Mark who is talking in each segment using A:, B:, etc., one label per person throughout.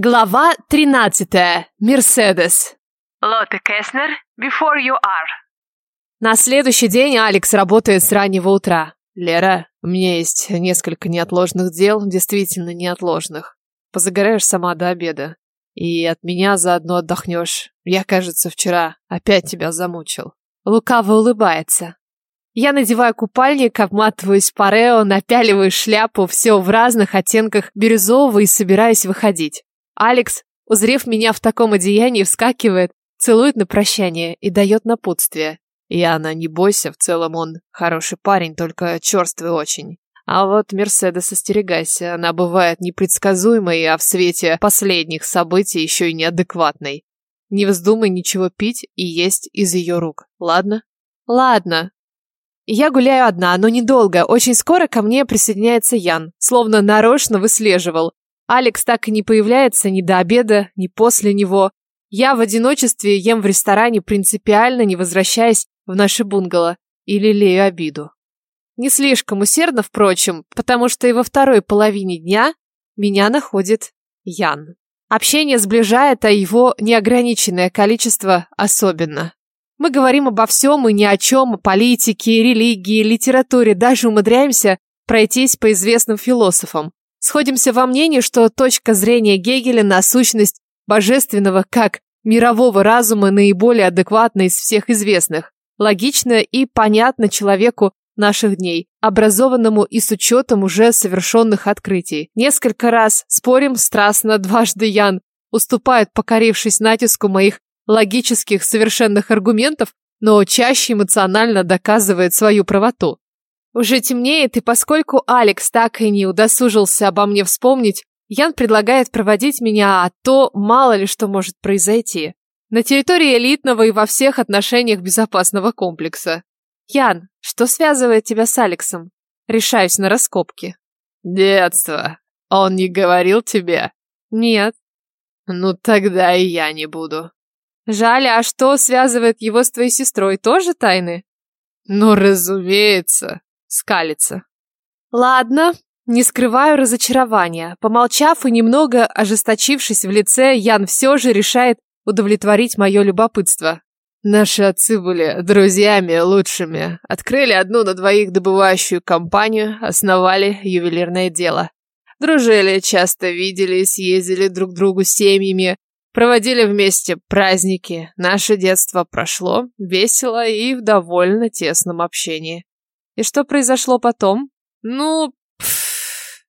A: Глава 13. Мерседес.
B: Лотте Кеснер, before you are.
A: На следующий день Алекс работает с раннего утра. Лера, у меня есть несколько неотложных дел, действительно неотложных. Позагораешь сама до обеда. И от меня заодно отдохнешь. Я, кажется, вчера опять тебя замучил. Лукаво улыбается. Я надеваю купальник, обматываюсь парео, напяливаю шляпу, все в разных оттенках бирюзового и собираюсь выходить. Алекс, узрев меня в таком одеянии, вскакивает, целует на прощание и дает напутствие. Яна, не бойся, в целом он хороший парень, только черствый очень. А вот Мерседес остерегайся, она бывает непредсказуемой, а в свете последних событий еще и неадекватной. Не вздумай ничего пить и есть из ее рук, ладно? Ладно. Я гуляю одна, но недолго. Очень скоро ко мне присоединяется Ян, словно нарочно выслеживал. Алекс так и не появляется ни до обеда, ни после него. Я в одиночестве ем в ресторане, принципиально не возвращаясь в наше бунгало и лелею обиду. Не слишком усердно, впрочем, потому что и во второй половине дня меня находит Ян. Общение сближает, а его неограниченное количество особенно. Мы говорим обо всем и ни о чем, о политике, религии, литературе, даже умудряемся пройтись по известным философам. Сходимся во мнении, что точка зрения Гегеля на сущность божественного как мирового разума наиболее адекватна из всех известных, логично и понятно человеку наших дней, образованному и с учетом уже совершенных открытий. Несколько раз спорим страстно, дважды Ян уступает, покорившись натиску моих логических совершенных аргументов, но чаще эмоционально доказывает свою правоту. Уже темнеет, и поскольку Алекс так и не удосужился обо мне вспомнить, Ян предлагает проводить меня, а то мало ли что может произойти. На территории элитного и во всех отношениях безопасного комплекса. Ян, что связывает тебя с Алексом? Решаюсь на раскопки.
C: Детство. Он не говорил тебе?
A: Нет.
C: Ну тогда и я не буду.
A: Жаль, а что связывает его с твоей сестрой? Тоже тайны?
C: Ну, разумеется скалится.
A: Ладно, не скрываю разочарования. Помолчав и немного ожесточившись в лице, Ян все же решает удовлетворить мое любопытство.
C: Наши отцы были друзьями лучшими. Открыли одну на двоих добывающую компанию, основали ювелирное дело. Дружили, часто виделись, ездили друг к другу семьями, проводили вместе праздники. Наше детство прошло весело и в довольно тесном общении.
A: И что произошло потом?
C: Ну, пф,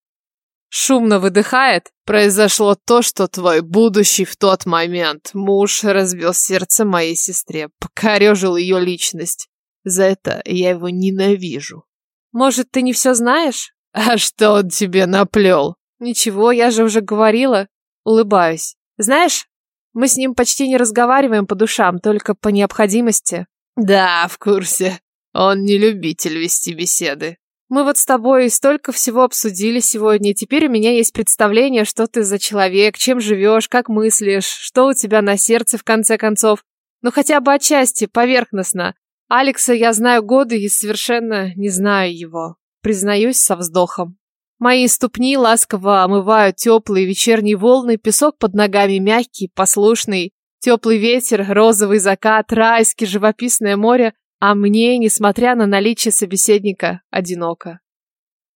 A: шумно выдыхает.
C: Произошло то, что твой будущий в тот момент муж разбил сердце моей сестре, покорежил ее личность. За это я его ненавижу.
A: Может, ты не все знаешь?
C: А что он тебе наплел?
A: Ничего, я же уже говорила. Улыбаюсь. Знаешь, мы с ним почти не разговариваем по душам, только по необходимости.
C: Да, в курсе. Он не любитель вести беседы.
A: Мы вот с тобой столько всего обсудили сегодня, и теперь у меня есть представление, что ты за человек, чем живешь, как мыслишь, что у тебя на сердце в конце концов. Ну хотя бы отчасти, поверхностно. Алекса я знаю годы и совершенно не знаю его. Признаюсь со вздохом. Мои ступни ласково омывают теплые вечерние волны, песок под ногами мягкий, послушный, теплый ветер, розовый закат, райский, живописное море, а мне, несмотря на наличие собеседника, одиноко.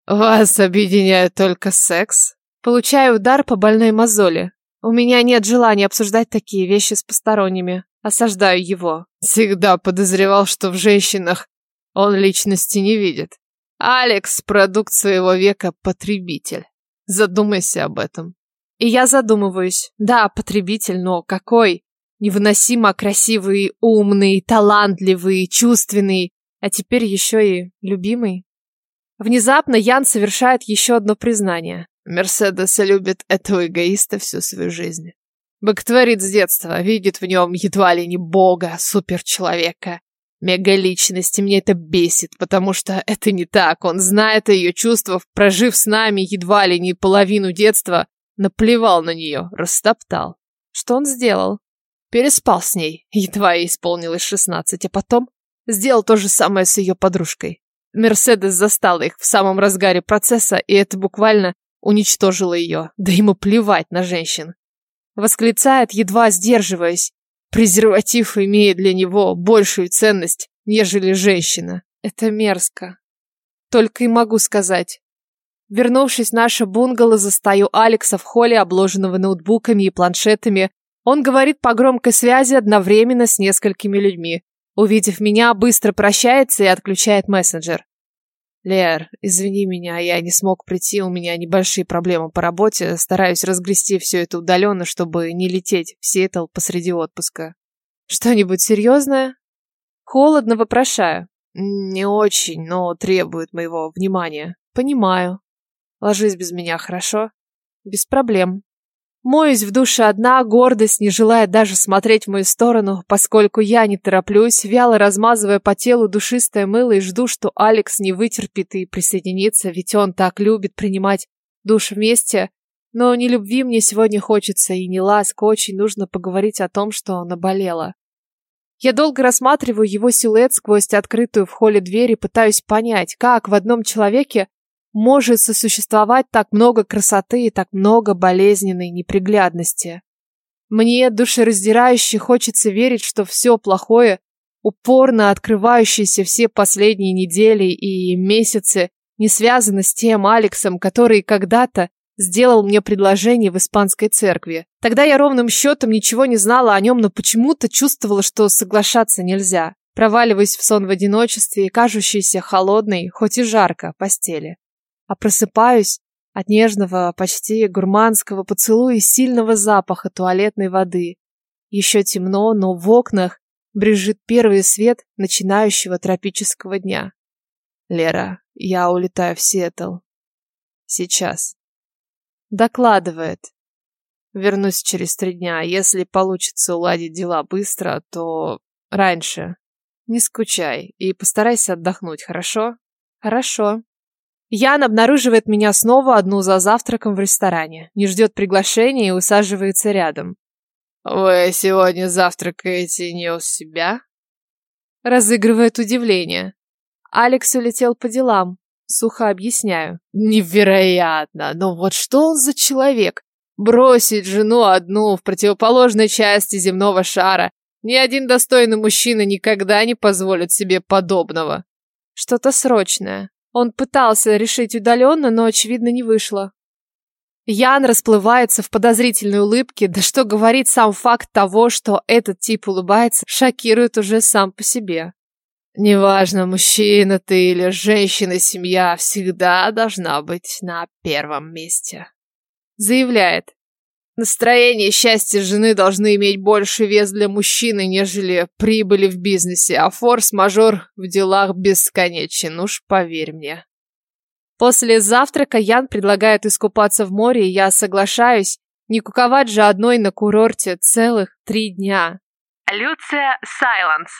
C: Вас объединяет только секс?
A: Получаю удар по больной мозоли. У меня нет желания обсуждать такие вещи с посторонними. Осаждаю его.
C: Всегда подозревал, что в женщинах он личности не видит. Алекс, продукт своего века, потребитель. Задумайся об этом.
A: И я задумываюсь. Да, потребитель, но какой? Невыносимо красивый, умный, талантливый, чувственный, а теперь еще и любимый. Внезапно Ян совершает еще одно признание.
C: Мерседес любит этого эгоиста всю свою жизнь. Боготворит с детства, видит в нем едва ли не бога, суперчеловека, мегаличность, и мне это бесит, потому что это не так. Он знает о ее чувствах, прожив с нами едва ли не половину детства, наплевал на нее, растоптал.
A: Что он сделал?
C: Переспал с ней, едва ей исполнилось шестнадцать, а потом сделал то же самое с ее подружкой. Мерседес застала их в самом разгаре процесса, и это буквально уничтожило ее. Да ему плевать на женщин.
A: Восклицает, едва сдерживаясь. Презерватив имеет для него большую ценность, нежели женщина. Это мерзко. Только и могу сказать. Вернувшись в наше бунгало, застаю Алекса в холле, обложенного ноутбуками и планшетами. Он говорит по громкой связи одновременно с несколькими людьми. Увидев меня, быстро прощается и отключает мессенджер. Лер, извини меня, я не смог прийти, у меня небольшие проблемы по работе, стараюсь разгрести все это удаленно, чтобы не лететь в Сиэтл посреди отпуска. Что-нибудь серьезное? Холодно вопрошаю. Не очень, но требует моего внимания. Понимаю. Ложись без меня, хорошо? Без проблем. Моюсь в душе одна, гордость не желает даже смотреть в мою сторону, поскольку я не тороплюсь, вяло размазывая по телу душистое мыло и жду, что Алекс не вытерпит и присоединится, ведь он так любит принимать душ вместе. Но не любви мне сегодня хочется, и не ласк, очень нужно поговорить о том, что наболело. Я долго рассматриваю его силуэт сквозь открытую в холле дверь и пытаюсь понять, как в одном человеке может сосуществовать так много красоты и так много болезненной неприглядности. Мне душераздирающе хочется верить, что все плохое, упорно открывающееся все последние недели и месяцы, не связано с тем Алексом, который когда-то сделал мне предложение в испанской церкви. Тогда я ровным счетом ничего не знала о нем, но почему-то чувствовала, что соглашаться нельзя. Проваливаясь в сон в одиночестве и кажущейся холодной, хоть и жарко, постели а просыпаюсь от нежного, почти гурманского поцелуя и сильного запаха туалетной воды. Еще темно, но в окнах брежит первый свет начинающего тропического дня. Лера, я улетаю в Сиэтл. Сейчас. Докладывает. Вернусь через три дня. Если получится уладить дела быстро, то раньше. Не скучай и постарайся отдохнуть, хорошо? Хорошо. Ян обнаруживает меня снова одну за завтраком в ресторане, не ждет приглашения и усаживается рядом. «Вы сегодня завтракаете не у себя?» Разыгрывает удивление. Алекс улетел по делам. Сухо объясняю. Невероятно! Но вот что он за человек? Бросить жену одну в противоположной части земного шара. Ни один достойный мужчина никогда не позволит себе подобного. Что-то срочное. Он пытался решить удаленно, но, очевидно, не вышло. Ян расплывается в подозрительной улыбке, да что говорит сам факт того, что этот тип улыбается, шокирует уже сам по себе. Неважно, мужчина ты или женщина, семья всегда должна быть на первом месте. Заявляет. Настроение и счастье жены должны иметь больше вес для мужчины, нежели прибыли в бизнесе, а форс-мажор в делах бесконечен, уж поверь мне. После завтрака Ян предлагает искупаться в море, и я соглашаюсь, не куковать же одной на курорте целых три дня.
B: Люция Сайленс.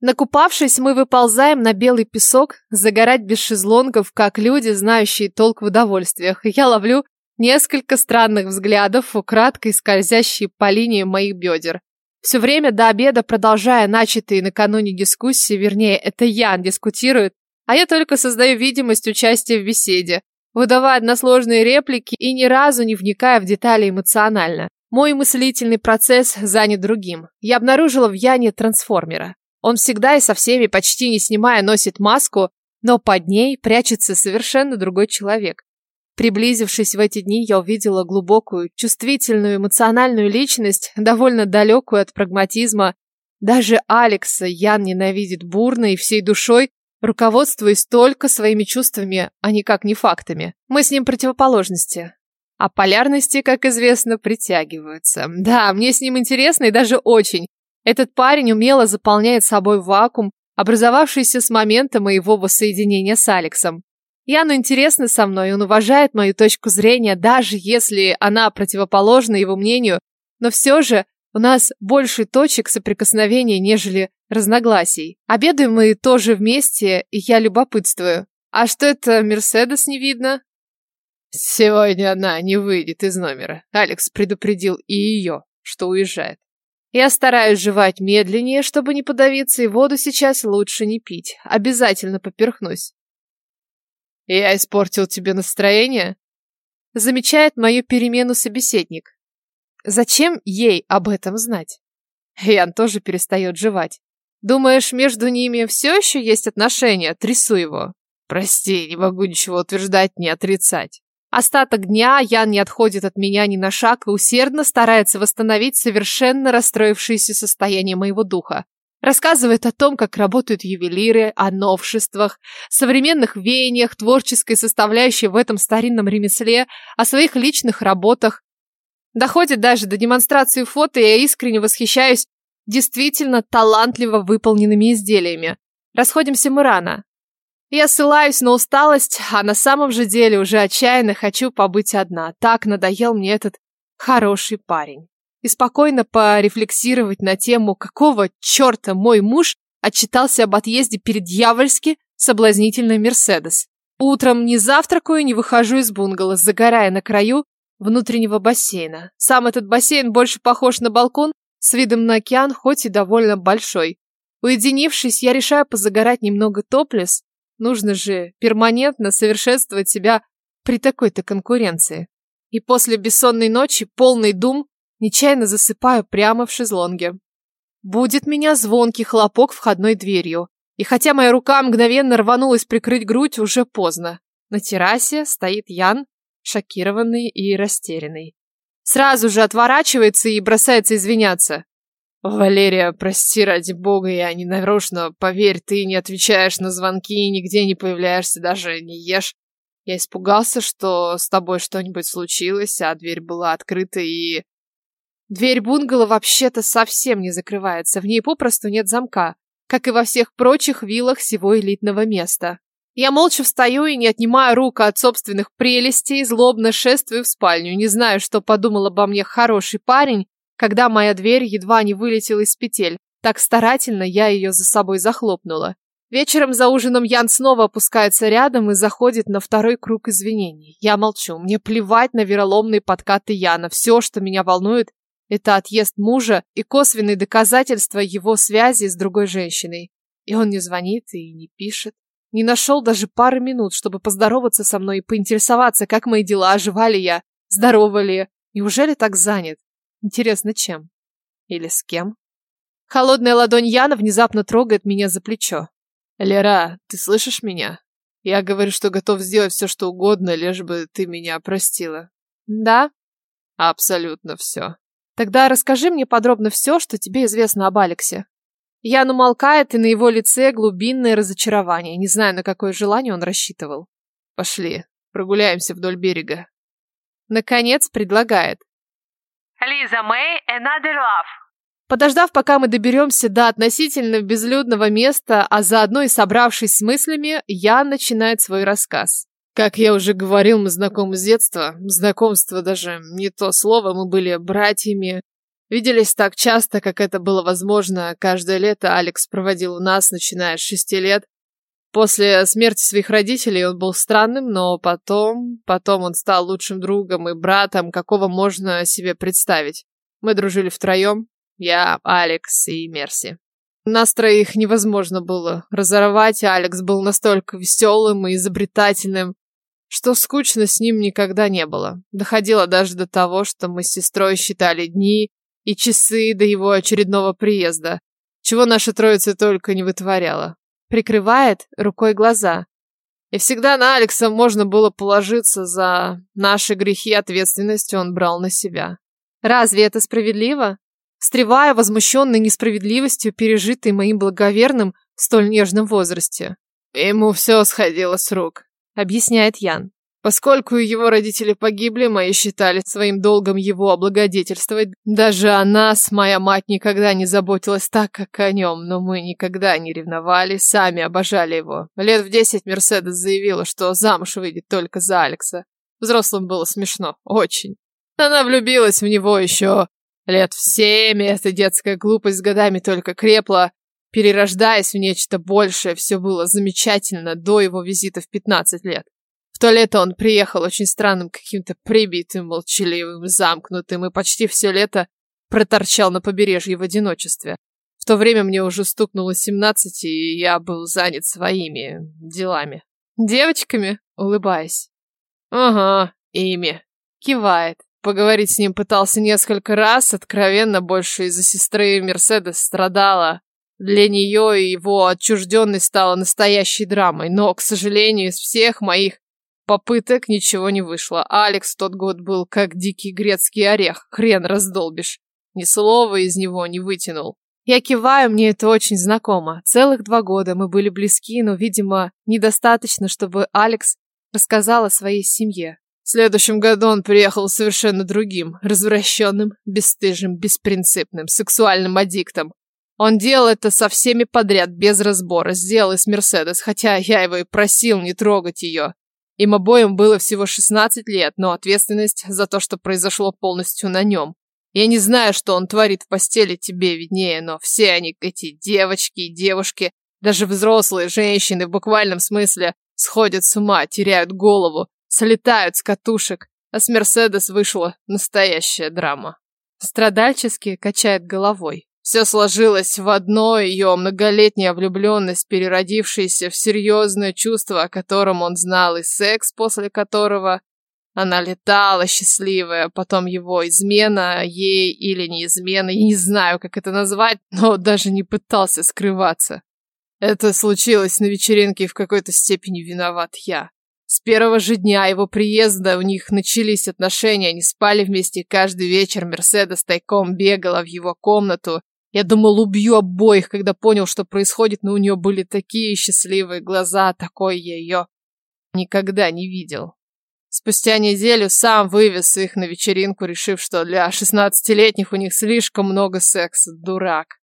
A: Накупавшись, мы выползаем на белый песок, загорать без шезлонгов, как люди, знающие толк в удовольствиях. Я ловлю Несколько странных взглядов, украдкой скользящие по линии моих бедер. Все время до обеда, продолжая начатые накануне дискуссии, вернее, это Ян дискутирует, а я только создаю видимость участия в беседе, выдавая односложные реплики и ни разу не вникая в детали эмоционально. Мой мыслительный процесс занят другим. Я обнаружила в Яне трансформера. Он всегда и со всеми, почти не снимая, носит маску, но под ней прячется совершенно другой человек. Приблизившись в эти дни, я увидела глубокую, чувствительную, эмоциональную личность, довольно далекую от прагматизма. Даже Алекса Ян ненавидит бурно и всей душой, руководствуясь только своими чувствами, а никак не фактами. Мы с ним противоположности. А полярности, как известно, притягиваются. Да, мне с ним интересно и даже очень. Этот парень умело заполняет собой вакуум, образовавшийся с момента моего воссоединения с Алексом. Яну интересно со мной, он уважает мою точку зрения, даже если она противоположна его мнению, но все же у нас больше точек соприкосновения, нежели разногласий. Обедаем мы тоже вместе, и я любопытствую. А что это Мерседес не видно? Сегодня она не выйдет из номера. Алекс предупредил и ее, что уезжает. Я стараюсь жевать медленнее, чтобы не подавиться, и воду сейчас лучше не пить. Обязательно поперхнусь. «Я испортил тебе настроение?» Замечает мою перемену собеседник. Зачем ей об этом знать? Ян тоже перестает жевать. Думаешь, между ними все еще есть отношения? Трясу его. Прости, не могу ничего утверждать, не отрицать. Остаток дня Ян не отходит от меня ни на шаг и усердно старается восстановить совершенно расстроившееся состояние моего духа. Рассказывает о том, как работают ювелиры, о новшествах, современных веяниях, творческой составляющей в этом старинном ремесле, о своих личных работах. Доходит даже до демонстрации фото, и я искренне восхищаюсь действительно талантливо выполненными изделиями. Расходимся мы рано. Я ссылаюсь на усталость, а на самом же деле уже отчаянно хочу побыть одна. Так надоел мне этот хороший парень и спокойно порефлексировать на тему, какого черта мой муж отчитался об отъезде перед дьявольски соблазнительной Мерседес. Утром не завтракаю, не выхожу из бунгало, загорая на краю внутреннего бассейна. Сам этот бассейн больше похож на балкон с видом на океан, хоть и довольно большой. Уединившись, я решаю позагорать немного топлес. Нужно же перманентно совершенствовать себя при такой-то конкуренции. И после бессонной ночи, полный дум, Нечаянно засыпаю прямо в шезлонге. Будет меня звонкий хлопок входной дверью. И хотя моя рука мгновенно рванулась прикрыть грудь, уже поздно. На террасе стоит Ян, шокированный и растерянный. Сразу же отворачивается и бросается извиняться. «Валерия, прости, ради бога, я не нарочно. Поверь, ты не отвечаешь на звонки, нигде не появляешься, даже не ешь. Я испугался, что с тобой что-нибудь случилось, а дверь была открыта и... Дверь бунгало вообще-то совсем не закрывается, в ней попросту нет замка, как и во всех прочих виллах всего элитного места. Я молча встаю и, не отнимая рук от собственных прелестей, злобно шествую в спальню, не знаю, что подумал обо мне хороший парень, когда моя дверь едва не вылетела из петель. Так старательно я ее за собой захлопнула. Вечером за ужином Ян снова опускается рядом и заходит на второй круг извинений. Я молчу. Мне плевать на вероломные подкаты Яна. Все, что меня волнует, это отъезд мужа и косвенные доказательства его связи с другой женщиной. И он не звонит и не пишет. Не нашел даже пары минут, чтобы поздороваться со мной и поинтересоваться, как мои дела, ожива ли я, здорова ли. Неужели так занят? Интересно, чем? Или с кем? Холодная ладонь Яна внезапно трогает меня за плечо. «Лера, ты слышишь меня? Я говорю, что готов сделать все, что угодно, лишь бы ты меня простила». «Да?» «Абсолютно все». Тогда расскажи мне подробно все, что тебе известно об Алексе. Ян умолкает, и на его лице глубинное разочарование. Не знаю, на какое желание он рассчитывал. Пошли, прогуляемся вдоль берега. Наконец предлагает.
B: Лиза Мэй, Another Love.
A: Подождав, пока мы доберемся до относительно безлюдного места, а заодно и собравшись с мыслями, Ян начинает свой рассказ.
C: Как я уже говорил, мы знакомы с детства. Знакомство даже не то слово, мы были братьями. Виделись так часто, как это было возможно. Каждое лето Алекс проводил у нас, начиная с шести лет. После смерти своих родителей он был странным, но потом... Потом он стал лучшим другом и братом, какого можно себе представить. Мы дружили втроем. Я, Алекс и Мерси. Нас троих невозможно было разорвать. Алекс был настолько веселым и изобретательным, что скучно с ним никогда не было. Доходило даже до того, что мы с сестрой считали дни и часы до его очередного приезда, чего наша троица только не вытворяла.
A: Прикрывает рукой глаза.
C: И всегда на Алекса можно было положиться за наши грехи, ответственность он брал на себя.
A: Разве это справедливо? Встревая возмущенной несправедливостью, пережитой моим благоверным в столь нежном возрасте.
C: Ему все сходило с рук
A: объясняет Ян.
C: Поскольку его родители погибли, мои считали своим долгом его облагодетельствовать. Даже о нас моя мать никогда не заботилась так, как о нем, но мы никогда не ревновали, сами обожали его. Лет в десять Мерседес заявила, что замуж выйдет только за Алекса. Взрослым было смешно, очень. Она влюбилась в него еще лет в семь, эта детская глупость годами только крепла, перерождаясь в нечто большее, все было замечательно до его визита в 15 лет. В то лето он приехал очень странным, каким-то прибитым, молчаливым, замкнутым, и почти все лето проторчал на побережье в одиночестве. В то время мне уже стукнуло 17, и я был занят своими делами.
A: Девочками, улыбаясь.
C: Ага, ими.
A: Кивает.
C: поговорить с ним пытался несколько раз, откровенно больше из-за сестры Мерседес страдала. Для нее его отчужденность стала настоящей драмой, но, к сожалению, из всех моих попыток ничего не вышло. Алекс тот год был как дикий грецкий орех, хрен раздолбишь. Ни слова из него не вытянул. Я киваю, мне это очень знакомо. Целых два года мы были близки, но, видимо, недостаточно, чтобы Алекс рассказал о своей семье. В следующем году он приехал совершенно другим, развращенным, бесстыжим, беспринципным, сексуальным аддиктом. Он делал это со всеми подряд, без разбора, сделал из Мерседес, хотя я его и просил не трогать ее. Им обоим было всего 16 лет, но ответственность за то, что произошло полностью на нем. Я не знаю, что он творит в постели, тебе виднее, но все они, эти девочки и девушки, даже взрослые женщины в буквальном смысле, сходят с ума, теряют голову, слетают с катушек. А с Мерседес вышла настоящая драма. Страдальчески качает головой. Все сложилось в одно, ее многолетняя влюбленность, переродившаяся в серьезное чувство, о котором он знал, и секс, после которого она летала счастливая, потом его измена, ей или не измена, я не знаю, как это назвать, но даже не пытался скрываться. Это случилось на вечеринке, и в какой-то степени виноват я. С первого же дня его приезда у них начались отношения, они спали вместе каждый вечер, Мерседес тайком бегала в его комнату, я думал, убью обоих, когда понял, что происходит, но у нее были такие счастливые глаза, такой я ее никогда не видел. Спустя неделю сам вывез их на вечеринку, решив, что для шестнадцатилетних у них слишком много секса. Дурак.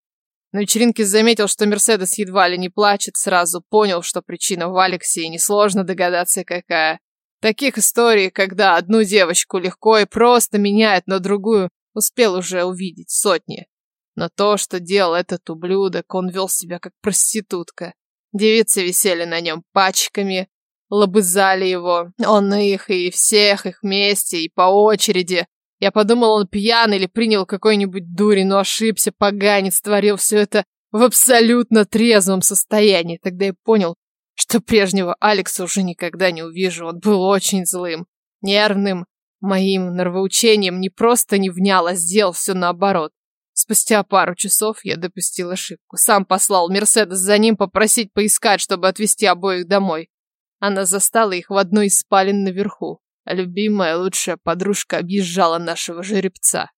C: На вечеринке заметил, что Мерседес едва ли не плачет, сразу понял, что причина в Алексе, несложно догадаться, какая. Таких историй, когда одну девочку легко и просто меняет на другую, успел уже увидеть сотни. Но то, что делал этот ублюдок, он вел себя как проститутка. Девицы висели на нем пачками, лобызали его. Он их и всех их вместе, и по очереди. Я подумал, он пьян или принял какой-нибудь дури, но ошибся, поганец, творил все это в абсолютно трезвом состоянии. Тогда я понял, что прежнего Алекса уже никогда не увижу. Он был очень злым, нервным. Моим нравоучением не просто не внял, а сделал все наоборот. Спустя пару часов я допустил ошибку. Сам послал Мерседес за ним попросить поискать, чтобы отвезти обоих домой. Она застала их в одной из спален наверху, а любимая, лучшая подружка объезжала нашего жеребца.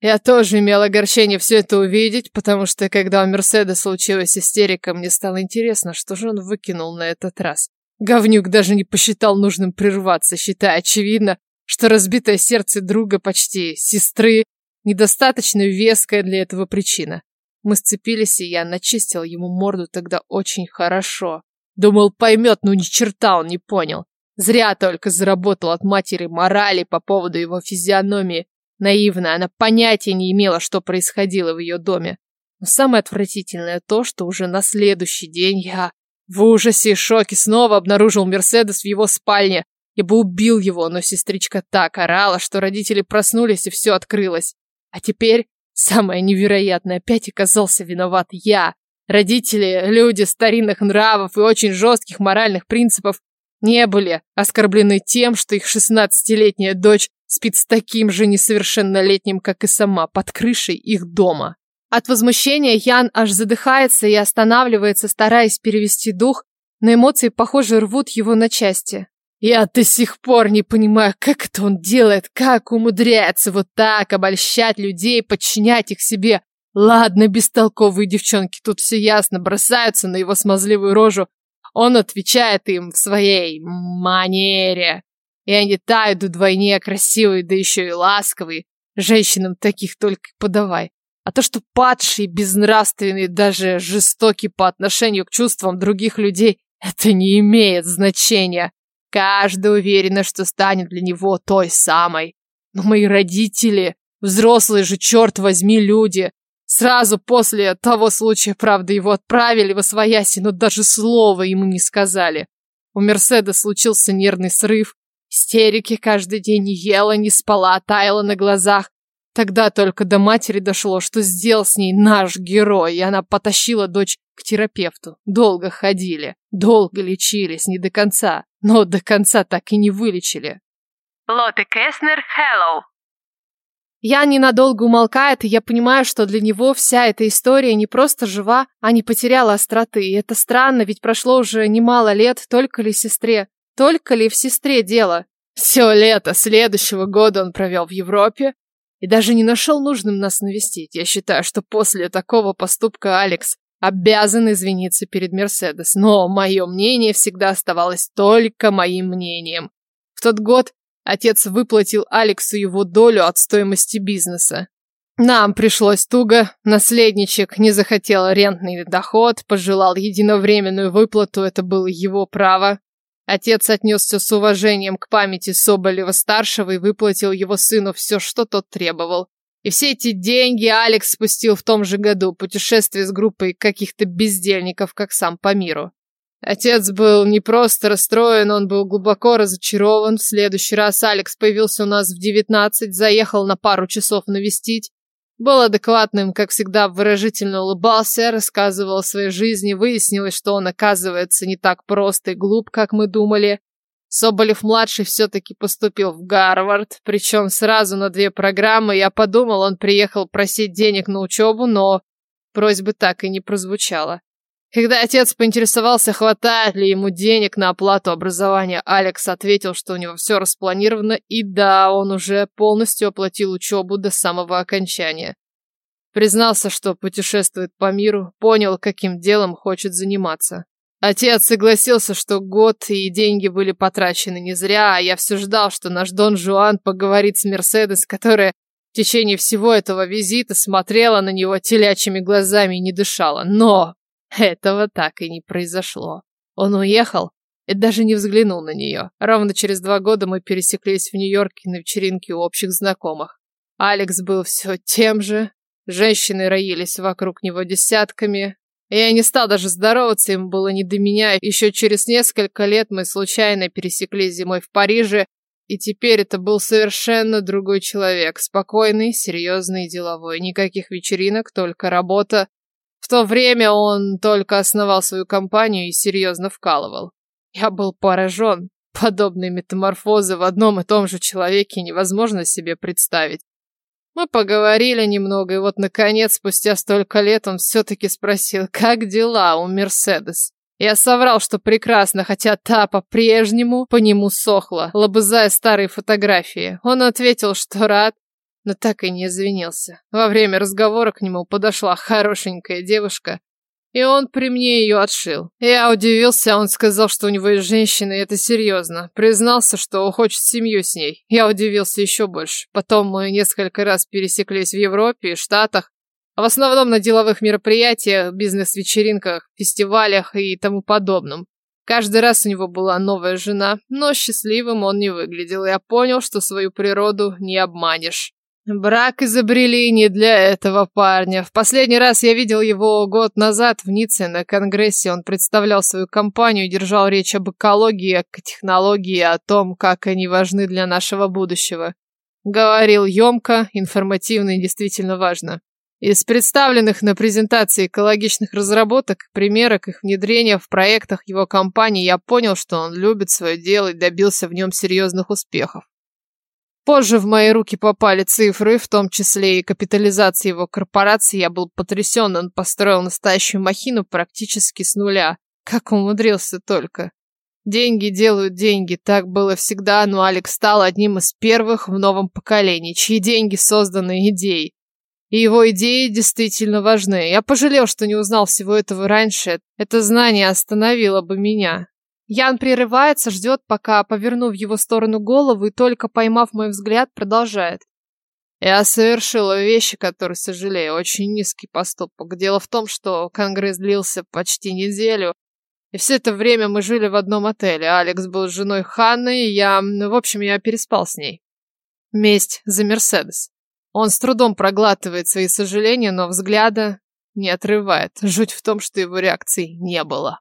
C: Я тоже имел огорчение все это увидеть, потому что когда у Мерседа случилась истерика, мне стало интересно, что же он выкинул на этот раз. Говнюк даже не посчитал нужным прерваться, считая очевидно, что разбитое сердце друга почти сестры Недостаточно веская для этого причина. Мы сцепились, и я начистил ему морду тогда очень хорошо. Думал, поймет, но ни черта он не понял. Зря только заработал от матери морали по поводу его физиономии. Наивно, она понятия не имела, что происходило в ее доме. Но самое отвратительное то, что уже на следующий день я в ужасе и шоке снова обнаружил Мерседес в его спальне. Я бы убил его, но сестричка так орала, что родители проснулись и все открылось. А теперь самое невероятное, опять оказался виноват я. Родители, люди старинных нравов и очень жестких моральных принципов, не были оскорблены тем, что их шестнадцатилетняя дочь спит с таким же несовершеннолетним, как и сама, под крышей их дома. От возмущения Ян аж задыхается и останавливается, стараясь перевести дух, но эмоции, похоже, рвут его на части. Я до сих пор не понимаю, как это он делает, как умудряется вот так обольщать людей, подчинять их себе. Ладно, бестолковые девчонки, тут все ясно, бросаются на его смазливую рожу. Он отвечает им в своей манере. И они тают вдвойне красивые, да еще и ласковые. Женщинам таких только подавай. А то, что падший, безнравственный, даже жестокий по отношению к чувствам других людей, это не имеет значения. Каждая уверена, что станет для него той самой. Но мои родители, взрослые же, черт возьми, люди, сразу после того случая, правда, его отправили во свояси, но даже слова ему не сказали. У Мерседа случился нервный срыв, истерики каждый день не ела, не спала, таяла на глазах. Тогда только до матери дошло, что сделал с ней наш герой, и она потащила дочь к терапевту. Долго ходили, долго лечились, не до конца, но до конца так и не вылечили.
B: Лотте Кеснер, hello.
A: Я ненадолго умолкает, и я понимаю, что для него вся эта история не просто жива, а не потеряла остроты. И это странно, ведь прошло уже немало лет, только ли сестре, только ли в сестре дело. Все лето следующего года он провел в Европе и даже не нашел нужным нас навестить. Я считаю, что после такого поступка Алекс обязан извиниться перед Мерседес, но мое мнение всегда оставалось только моим мнением. В тот год отец выплатил Алексу его долю от стоимости бизнеса. Нам пришлось туго, наследничек не захотел рентный доход, пожелал единовременную выплату, это было его право. Отец отнесся с уважением к памяти Соболева-старшего и выплатил его сыну все, что тот требовал. И все эти деньги Алекс спустил в том же году, путешествие с группой каких-то бездельников, как сам по миру. Отец был не просто расстроен, он был глубоко разочарован. В следующий раз Алекс появился у нас в девятнадцать, заехал на пару часов навестить. Был адекватным, как всегда, выражительно улыбался, рассказывал о своей жизни, выяснилось, что он, оказывается, не так прост и глуп, как мы думали. Соболев-младший все-таки поступил в Гарвард, причем сразу на две программы. Я подумал, он приехал просить денег на учебу, но просьбы так и не прозвучало. Когда отец поинтересовался, хватает ли ему денег на оплату образования, Алекс ответил, что у него все распланировано, и да, он уже полностью оплатил учебу до самого окончания. Признался, что путешествует по миру, понял, каким делом хочет заниматься. Отец согласился, что год и деньги были потрачены не зря, а я все ждал, что наш Дон Жуан поговорит с Мерседес, которая в течение всего этого визита смотрела на него телячьими глазами и не дышала. Но этого так и не произошло. Он уехал и даже не взглянул на нее. Ровно через два года мы пересеклись в Нью-Йорке на вечеринке у общих знакомых. Алекс был все тем же, женщины роились вокруг него десятками, я не стал даже здороваться, им было не до меня. Еще через несколько лет мы случайно пересеклись зимой в Париже, и теперь это был совершенно другой человек. Спокойный, серьезный, деловой. Никаких вечеринок, только работа. То время он только основал свою компанию и серьезно вкалывал. Я был поражен. Подобные метаморфозы в одном и том же человеке невозможно себе представить. Мы поговорили немного, и вот, наконец, спустя столько лет, он все-таки спросил, как дела у Мерседес. Я соврал, что прекрасно, хотя та по-прежнему по нему сохла, лобызая старые фотографии. Он ответил, что рад, но так и не извинился. Во время разговора к нему подошла хорошенькая девушка и он при мне ее отшил. Я удивился, он сказал, что у него есть женщина, и это серьезно. Признался, что хочет семью с ней. Я удивился еще больше. Потом мы несколько раз пересеклись в Европе и Штатах. В основном на деловых мероприятиях, бизнес-вечеринках, фестивалях и тому подобном. Каждый раз у него была новая жена, но счастливым он не выглядел. Я понял, что свою природу не обманешь. Брак изобрели не для этого парня. В последний раз я видел его год назад в Ницце на конгрессе. Он представлял свою компанию держал речь об экологии, о технологии, о том, как они важны для нашего будущего. Говорил емко, информативно и действительно важно. Из представленных на презентации экологичных разработок, примерок их внедрения в проектах его компании, я понял, что он любит свое дело и добился в нем серьезных успехов. Позже в мои руки попали цифры, в том числе и капитализация его корпорации. Я был потрясен, он построил настоящую махину практически с нуля. Как умудрился только. Деньги делают деньги, так было всегда, но Алекс стал одним из первых в новом поколении, чьи деньги созданы идеей. И его идеи действительно важны. Я пожалел, что не узнал всего этого раньше. Это знание остановило бы меня. Ян прерывается, ждет, пока поверну в его сторону голову и только поймав мой взгляд, продолжает. Я совершила вещи, которые сожалею. Очень низкий поступок. Дело в том, что конгресс длился почти неделю, и все это время мы жили в одном отеле. Алекс был с женой Ханны, и я... В общем, я переспал с ней. Месть за Мерседес. Он с трудом проглатывает свои сожаления, но взгляда не отрывает. Жуть в том, что его реакции не было.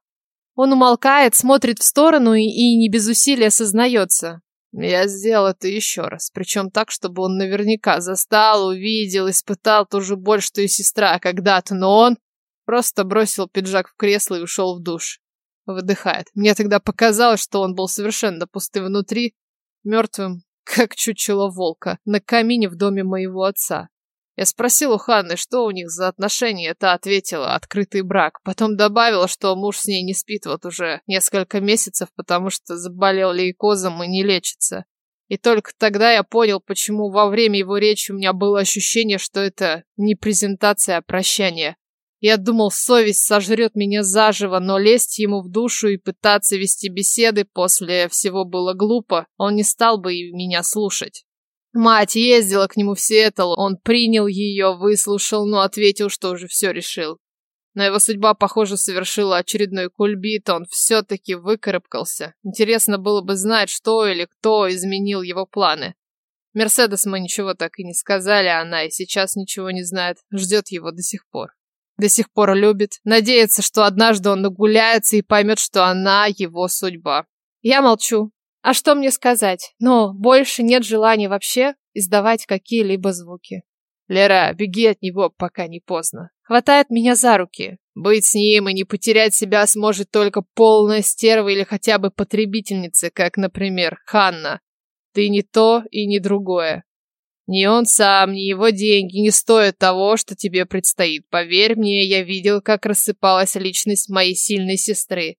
A: Он умолкает, смотрит в сторону и, и не без усилия осознается. Я сделал это еще раз, причем так, чтобы он наверняка застал, увидел, испытал ту же боль, что и сестра когда-то, но он просто бросил пиджак в кресло и ушел в душ. Выдыхает. Мне тогда показалось, что он был совершенно пустым внутри, мертвым, как чучело волка, на камине в доме моего отца. Я спросил у Ханны, что у них за отношения, та ответила «открытый брак». Потом добавила, что муж с ней не спит вот уже несколько месяцев, потому что заболел лейкозом и не лечится. И только тогда я понял, почему во время его речи у меня было ощущение, что это не презентация, а прощание. Я думал, совесть сожрет меня заживо, но лезть ему в душу и пытаться вести беседы после всего было глупо. Он не стал бы и меня слушать. Мать ездила к нему в Сиэтл, он принял ее, выслушал, но ответил, что уже все решил. Но его судьба, похоже, совершила очередной кульбит, он все-таки выкарабкался. Интересно было бы знать, что или кто изменил его планы. Мерседес мы ничего так и не сказали, она и сейчас ничего не знает, ждет его до сих пор до сих пор любит, надеется, что однажды он нагуляется и поймет, что она его судьба. Я молчу. А что мне сказать? Но больше нет желания вообще издавать какие-либо звуки. Лера, беги от него, пока не поздно. Хватает меня за руки. Быть с ним и не потерять себя сможет только полная стерва или хотя бы потребительница, как, например, Ханна. Ты не то и не другое. Ни он сам, ни его деньги не стоят того, что тебе предстоит. Поверь мне, я видел, как рассыпалась личность моей сильной сестры.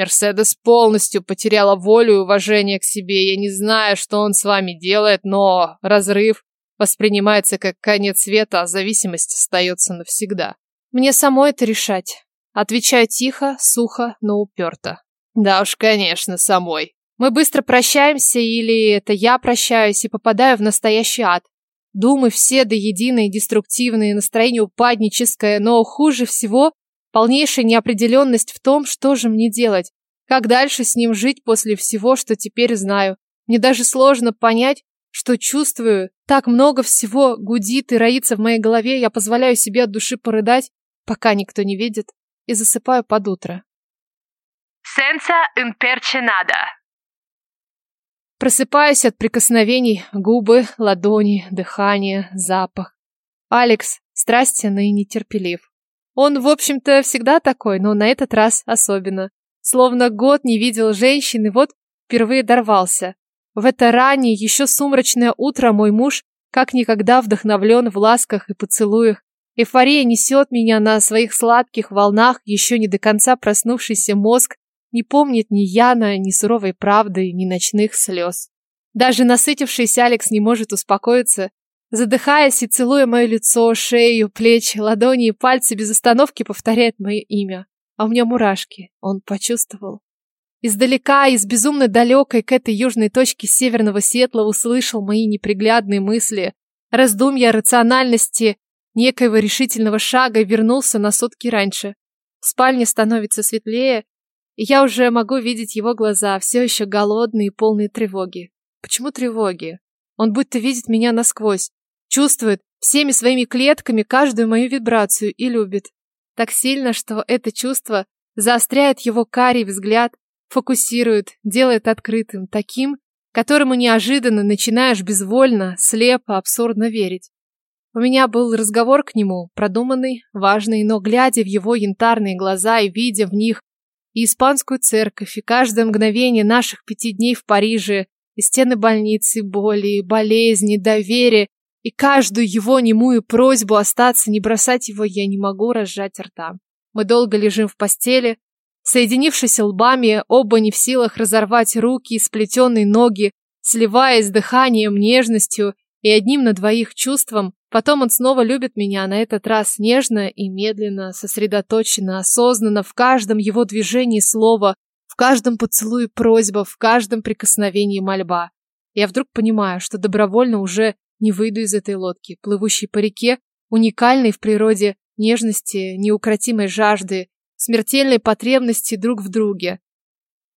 A: Мерседес полностью потеряла волю и уважение к себе. Я не знаю, что он с вами делает, но разрыв воспринимается как конец света, а зависимость остается навсегда. Мне самой это решать. Отвечаю тихо, сухо, но уперто. Да уж, конечно, самой. Мы быстро прощаемся, или это я прощаюсь и попадаю в настоящий ад. Думы все до единой деструктивные, настроение упадническое, но хуже всего полнейшая неопределенность в том, что же мне делать. Как дальше с ним жить после всего, что теперь знаю. Мне даже сложно понять, что чувствую. Так много всего гудит и роится в моей голове, я позволяю себе от души порыдать, пока никто не видит, и засыпаю под утро.
B: Senza impercinada.
A: Просыпаюсь от прикосновений, губы, ладони, дыхание, запах. Алекс страстен и нетерпелив. Он, в общем-то, всегда такой, но на этот раз особенно. Словно год не видел женщины, вот впервые дорвался. В это раннее, еще сумрачное утро мой муж как никогда вдохновлен в ласках и поцелуях. Эйфория несет меня на своих сладких волнах, еще не до конца проснувшийся мозг не помнит ни Яна, ни суровой правды, ни ночных слез. Даже насытившийся Алекс не может успокоиться, задыхаясь и целуя мое лицо, шею, плечи, ладони и пальцы без остановки повторяет мое имя. А у меня мурашки. Он почувствовал. Издалека, из безумно далекой к этой южной точке северного светла услышал мои неприглядные мысли, раздумья рациональности некоего решительного шага и вернулся на сутки раньше. В спальне становится светлее, я уже могу видеть его глаза, все еще голодные и полные тревоги. Почему тревоги? Он будто видит меня насквозь, чувствует всеми своими клетками каждую мою вибрацию и любит. Так сильно, что это чувство заостряет его карий взгляд, фокусирует, делает открытым, таким, которому неожиданно начинаешь безвольно, слепо, абсурдно верить. У меня был разговор к нему, продуманный, важный, но глядя в его янтарные глаза и видя в них и испанскую церковь, и каждое мгновение наших пяти дней в Париже, и стены больницы, боли, болезни, доверия, и каждую его немую просьбу остаться, не бросать его, я не могу разжать рта. Мы долго лежим в постели, соединившись лбами, оба не в силах разорвать руки и сплетенные ноги, сливаясь дыханием, нежностью и одним на двоих чувством, Потом он снова любит меня, на этот раз нежно и медленно, сосредоточенно, осознанно, в каждом его движении слова, в каждом поцелуе просьба, в каждом прикосновении мольба. Я вдруг понимаю, что добровольно уже не выйду из этой лодки, плывущей по реке, уникальной в природе нежности, неукротимой жажды, смертельной потребности друг в друге.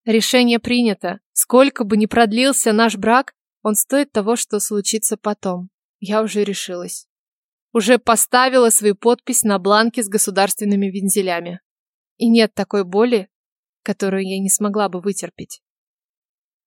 A: Решение принято. Сколько бы ни продлился наш брак, он стоит того, что случится потом. Я уже решилась. Уже поставила свою подпись на бланке с государственными вензелями. И нет такой боли, которую я не смогла бы вытерпеть.